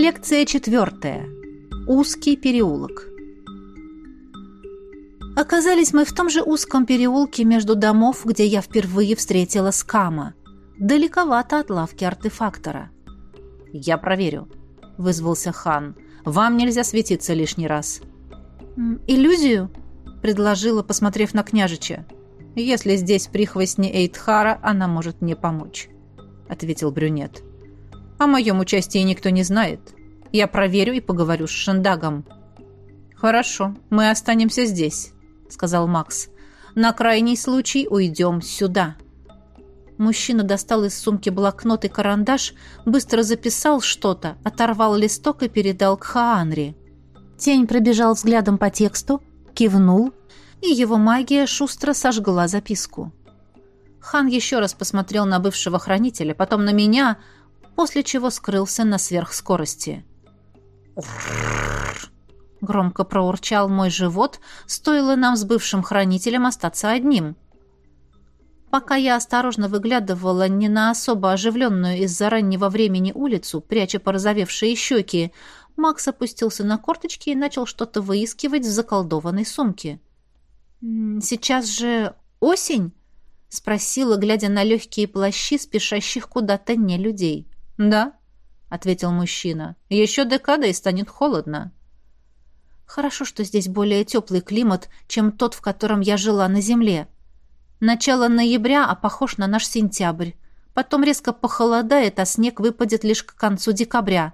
Лекция четвертая. Узкий переулок. Оказались мы в том же узком переулке между домов, где я впервые встретила скама. Далековато от лавки артефактора. «Я проверю», — вызвался хан. «Вам нельзя светиться лишний раз». «Иллюзию?» — предложила, посмотрев на княжича. «Если здесь прихвостни Эйтхара, она может мне помочь», — ответил брюнет. «О моем участии никто не знает. Я проверю и поговорю с Шендагом». «Хорошо, мы останемся здесь», — сказал Макс. «На крайний случай уйдем сюда». Мужчина достал из сумки блокнот и карандаш, быстро записал что-то, оторвал листок и передал к Хаанри. Тень пробежал взглядом по тексту, кивнул, и его магия шустро сожгла записку. Хан еще раз посмотрел на бывшего хранителя, потом на меня, после чего скрылся на сверхскорости. Громко проурчал мой живот, стоило нам с бывшим хранителем остаться одним. Пока я осторожно выглядывала не на особо оживленную из-за раннего времени улицу, пряча порозовевшие щеки, Макс опустился на корточки и начал что-то выискивать в заколдованной сумке. «Сейчас же осень?» — спросила, глядя на легкие плащи спешащих куда-то не людей. «Да», ответил мужчина. Еще декада и станет холодно. Хорошо, что здесь более теплый климат, чем тот, в котором я жила на земле. Начало ноября, а похож на наш сентябрь. Потом резко похолодает, а снег выпадет лишь к концу декабря.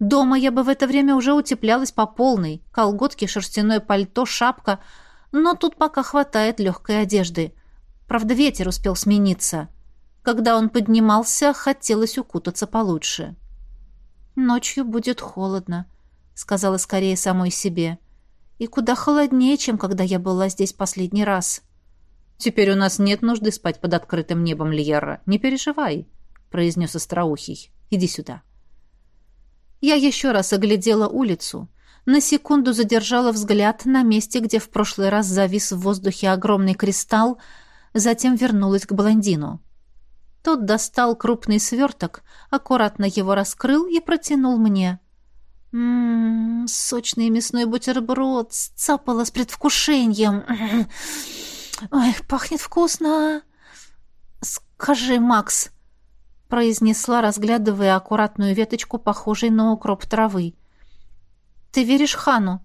Дома я бы в это время уже утеплялась по полной. Колготки, шерстяное пальто, шапка. Но тут пока хватает легкой одежды. Правда, ветер успел смениться. Когда он поднимался, хотелось укутаться получше. «Ночью будет холодно», — сказала скорее самой себе. «И куда холоднее, чем когда я была здесь последний раз». «Теперь у нас нет нужды спать под открытым небом, Льерра. Не переживай», — произнес Остроухий. «Иди сюда». Я еще раз оглядела улицу. На секунду задержала взгляд на месте, где в прошлый раз завис в воздухе огромный кристалл, затем вернулась к блондину. Тот достал крупный сверток, аккуратно его раскрыл и протянул мне. Ммм, сочный мясной бутерброд, сцапала с предвкушением. Ой, пахнет вкусно. Скажи, Макс, произнесла, разглядывая аккуратную веточку, похожей на укроп травы. Ты веришь Хану?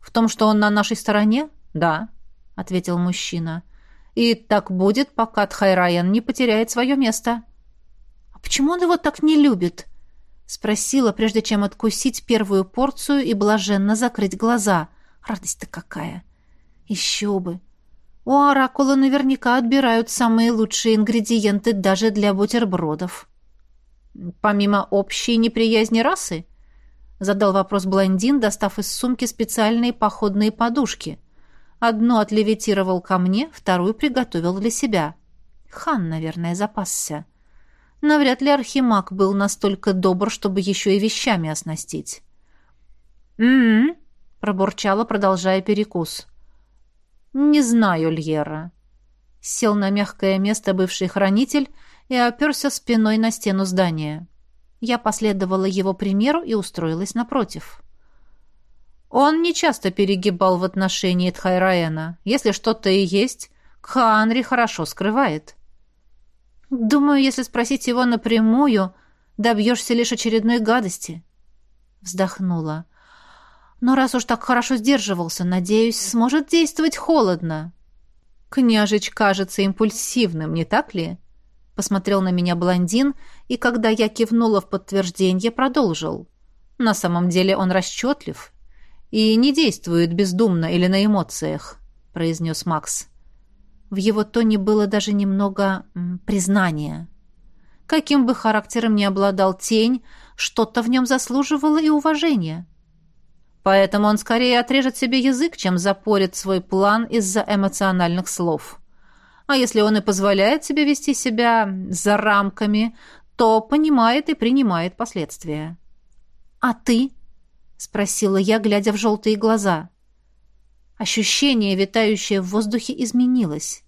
В том, что он на нашей стороне? Да, ответил мужчина. И так будет, пока Тхайраян не потеряет свое место». «А почему он его так не любит?» — спросила, прежде чем откусить первую порцию и блаженно закрыть глаза. «Радость-то какая!» «Еще бы!» «У оракула наверняка отбирают самые лучшие ингредиенты даже для бутербродов». «Помимо общей неприязни расы?» — задал вопрос блондин, достав из сумки специальные походные подушки, Одну отлевитировал ко мне, вторую приготовил для себя. Хан, наверное, запасся. Навряд ли архимаг был настолько добр, чтобы еще и вещами оснастить. «М-м-м», пробурчала, продолжая перекус. «Не знаю, Льера». Сел на мягкое место бывший хранитель и оперся спиной на стену здания. Я последовала его примеру и устроилась напротив. Он не часто перегибал в отношении Тхайраяна. Если что-то и есть, Кхаанри хорошо скрывает. Думаю, если спросить его напрямую, добьешься лишь очередной гадости. Вздохнула. Но раз уж так хорошо сдерживался, надеюсь, сможет действовать холодно. Княжич кажется импульсивным, не так ли? Посмотрел на меня блондин, и когда я кивнула в подтверждение, продолжил. На самом деле он расчетлив и не действует бездумно или на эмоциях», — произнес Макс. В его тоне было даже немного признания. Каким бы характером ни обладал тень, что-то в нем заслуживало и уважения. Поэтому он скорее отрежет себе язык, чем запорит свой план из-за эмоциональных слов. А если он и позволяет себе вести себя за рамками, то понимает и принимает последствия. «А ты?» спросила я, глядя в желтые глаза. Ощущение, витающее в воздухе, изменилось.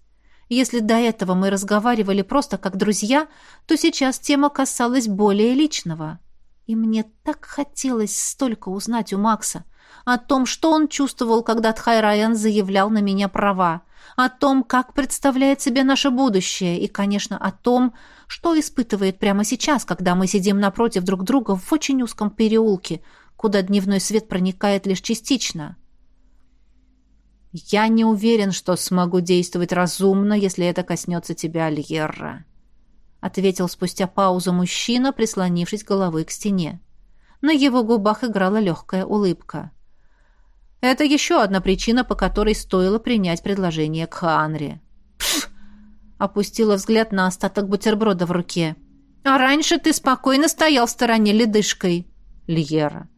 Если до этого мы разговаривали просто как друзья, то сейчас тема касалась более личного. И мне так хотелось столько узнать у Макса о том, что он чувствовал, когда Тхайраян заявлял на меня права, о том, как представляет себе наше будущее и, конечно, о том, что испытывает прямо сейчас, когда мы сидим напротив друг друга в очень узком переулке – куда дневной свет проникает лишь частично. Я не уверен, что смогу действовать разумно, если это коснется тебя, Альерра, ответил спустя паузу мужчина, прислонившись головой к стене. На его губах играла легкая улыбка. Это еще одна причина, по которой стоило принять предложение к Ханри. Опустила взгляд на остаток бутерброда в руке. А раньше ты спокойно стоял в стороне ледышкой, Льера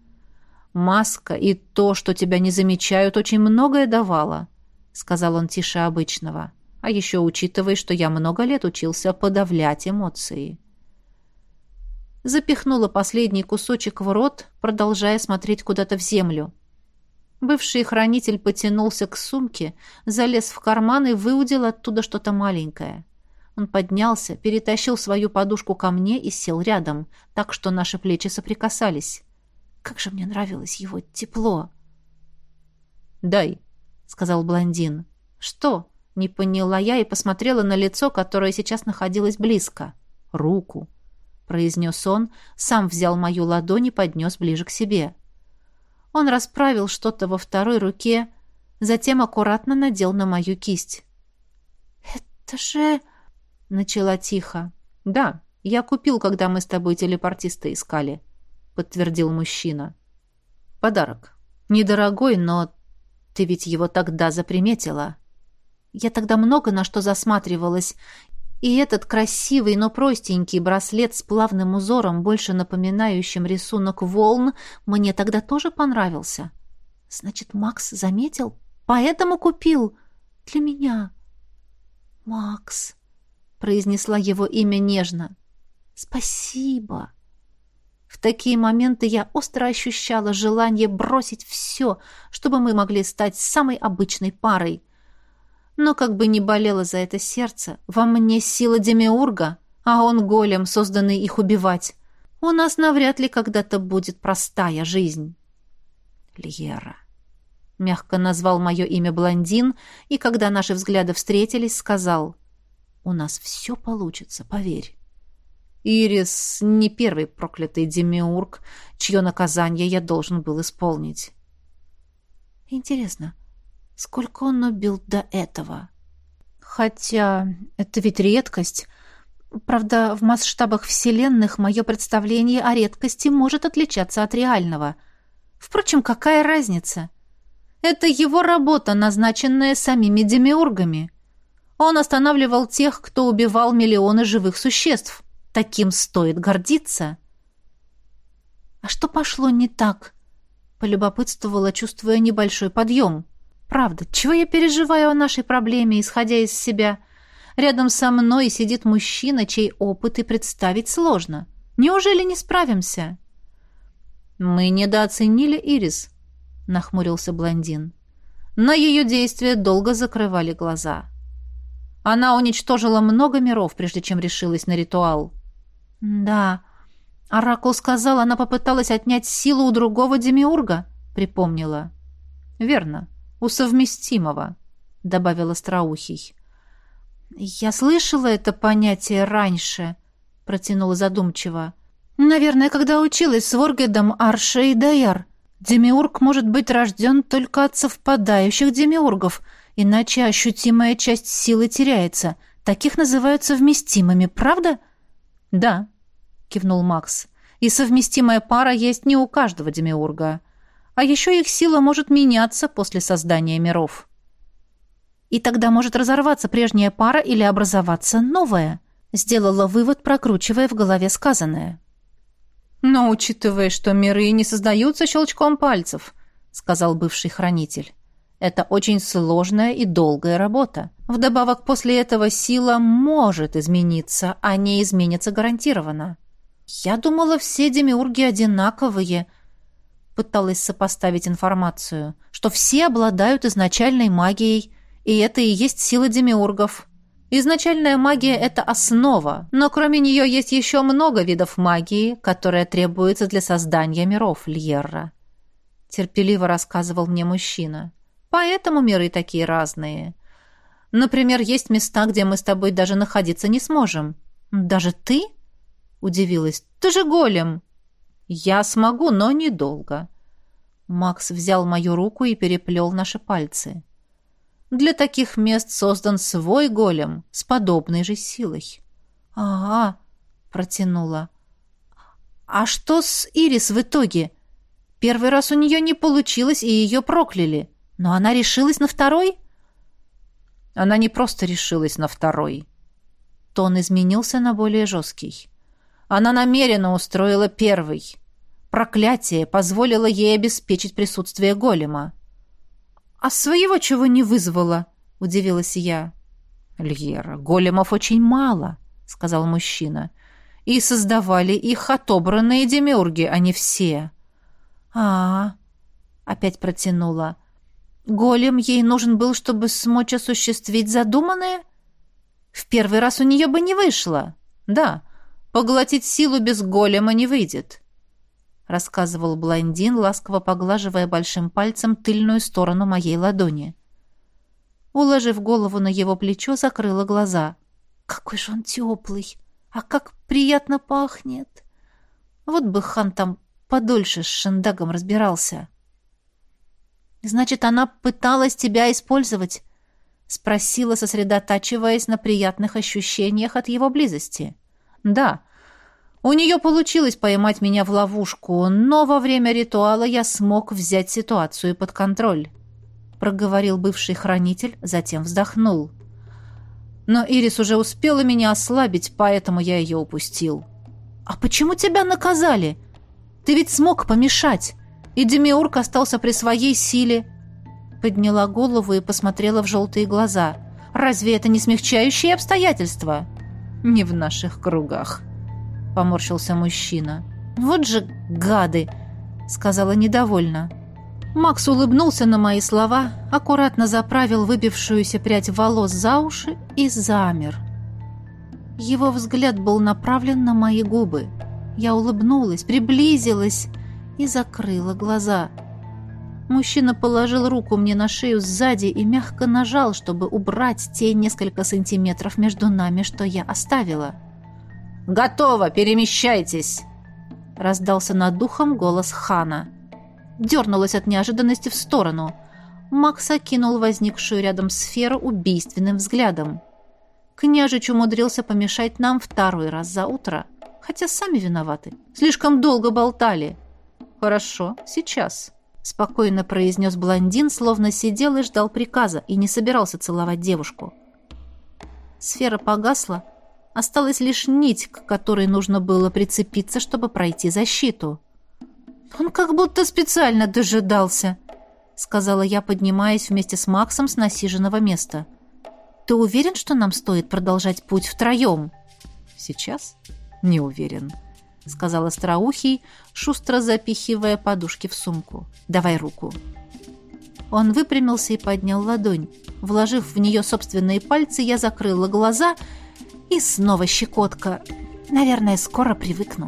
маска и то, что тебя не замечают, очень многое давало», — сказал он тише обычного. «А еще учитывай, что я много лет учился подавлять эмоции». Запихнула последний кусочек в рот, продолжая смотреть куда-то в землю. Бывший хранитель потянулся к сумке, залез в карман и выудил оттуда что-то маленькое. Он поднялся, перетащил свою подушку ко мне и сел рядом, так что наши плечи соприкасались. Как же мне нравилось его тепло. «Дай», — сказал блондин. «Что?» — не поняла я и посмотрела на лицо, которое сейчас находилось близко. «Руку», — произнес он, сам взял мою ладонь и поднес ближе к себе. Он расправил что-то во второй руке, затем аккуратно надел на мою кисть. «Это же...» — начала тихо. «Да, я купил, когда мы с тобой телепортиста искали», подтвердил мужчина. Подарок. Недорогой, но ты ведь его тогда заприметила. Я тогда много на что засматривалась, и этот красивый, но простенький браслет с плавным узором, больше напоминающим рисунок волн, мне тогда тоже понравился. Значит, Макс заметил, поэтому купил для меня. Макс, произнесла его имя нежно. Спасибо. В такие моменты я остро ощущала желание бросить все, чтобы мы могли стать самой обычной парой. Но как бы ни болело за это сердце, во мне сила Демиурга, а он голем, созданный их убивать. У нас навряд ли когда-то будет простая жизнь. Льера. Мягко назвал мое имя блондин, и когда наши взгляды встретились, сказал, «У нас все получится, поверь». Ирис не первый проклятый демиург, чье наказание я должен был исполнить. Интересно, сколько он убил до этого? Хотя это ведь редкость. Правда, в масштабах вселенных мое представление о редкости может отличаться от реального. Впрочем, какая разница? Это его работа, назначенная самими демиургами. Он останавливал тех, кто убивал миллионы живых существ. Таким стоит гордиться. А что пошло не так? Полюбопытствовала, чувствуя небольшой подъем. Правда, чего я переживаю о нашей проблеме, исходя из себя? Рядом со мной сидит мужчина, чей опыт и представить сложно. Неужели не справимся? Мы недооценили Ирис, нахмурился блондин. На ее действия долго закрывали глаза. Она уничтожила много миров, прежде чем решилась на ритуал. «Да». А Оракул сказал, она попыталась отнять силу у другого демиурга, припомнила. «Верно, у совместимого», — добавил Остроухий. «Я слышала это понятие раньше», — протянула задумчиво. «Наверное, когда училась с Воргедом Арше и Даяр. Демиург может быть рожден только от совпадающих демиургов, иначе ощутимая часть силы теряется. Таких называют совместимыми, правда?» «Да», — кивнул Макс, — «и совместимая пара есть не у каждого демиурга. А еще их сила может меняться после создания миров». «И тогда может разорваться прежняя пара или образоваться новая», — сделала вывод, прокручивая в голове сказанное. «Но учитывая, что миры не создаются щелчком пальцев», — сказал бывший хранитель, — «это очень сложная и долгая работа». Вдобавок, после этого сила может измениться, а не изменится гарантированно. Я думала, все демиурги одинаковые. Пыталась сопоставить информацию, что все обладают изначальной магией, и это и есть сила демиургов. Изначальная магия – это основа, но кроме нее есть еще много видов магии, которая требуется для создания миров Льерра. Терпеливо рассказывал мне мужчина. Поэтому миры такие разные – Например, есть места, где мы с тобой даже находиться не сможем. Даже ты? Удивилась. Ты же голем. Я смогу, но недолго. Макс взял мою руку и переплел наши пальцы. Для таких мест создан свой голем с подобной же силой. А, -а протянула. А что с Ирис в итоге? Первый раз у нее не получилось, и ее прокляли. Но она решилась на второй? — она не просто решилась на второй. Тон изменился на более жесткий. Она намеренно устроила первый. Проклятие позволило ей обеспечить присутствие голема. «А своего чего не вызвало?» — удивилась я. «Льера, големов очень мало», — сказал мужчина. «И создавали их отобранные демиурги, а не все». «А-а-а», — опять протянула. Голем ей нужен был, чтобы смочь осуществить задуманное? В первый раз у нее бы не вышло. Да, поглотить силу без голема не выйдет. Рассказывал блондин, ласково поглаживая большим пальцем тыльную сторону моей ладони. Уложив голову на его плечо, закрыла глаза. «Какой же он теплый! А как приятно пахнет!» Вот бы хан там подольше с шендагом разбирался. Значит, она пыталась тебя использовать? Спросила, сосредотачиваясь на приятных ощущениях от его близости. Да. У нее получилось поймать меня в ловушку, но во время ритуала я смог взять ситуацию под контроль. Проговорил бывший хранитель, затем вздохнул. Но Ирис уже успела меня ослабить, поэтому я ее упустил. «А почему тебя наказали? Ты ведь смог помешать!» И Демиург остался при своей силе. Подняла голову и посмотрела в желтые глаза. Разве это не смягчающие обстоятельства? Не в наших кругах. Поморщился мужчина. Вот же гады, сказала недовольно. Макс улыбнулся на мои слова, аккуратно заправил выбившуюся прядь волос за уши и замер. Его взгляд был направлен на мои губы. Я улыбнулась, приблизилась и закрыла глаза. Мужчина положил руку мне на шею сзади и мягко нажал, чтобы убрать те несколько сантиметров между нами, что я оставила. «Готово! Перемещайтесь!» Раздался над духом голос Хана. Дернулась от неожиданности в сторону. Макс окинул возникшую рядом сферу убийственным взглядом. Княжич умудрился помешать нам второй раз за утро. Хотя сами виноваты. Слишком долго болтали. «Хорошо, сейчас», — спокойно произнес блондин, словно сидел и ждал приказа и не собирался целовать девушку. Сфера погасла, осталась лишь нить, к которой нужно было прицепиться, чтобы пройти защиту. «Он как будто специально дожидался», — сказала я, поднимаясь вместе с Максом с насиженного места. «Ты уверен, что нам стоит продолжать путь втроем?» «Сейчас?» «Не уверен», — сказала Остроухий, шустро запихивая подушки в сумку. «Давай руку». Он выпрямился и поднял ладонь. Вложив в нее собственные пальцы, я закрыла глаза, и снова щекотка. «Наверное, скоро привыкну».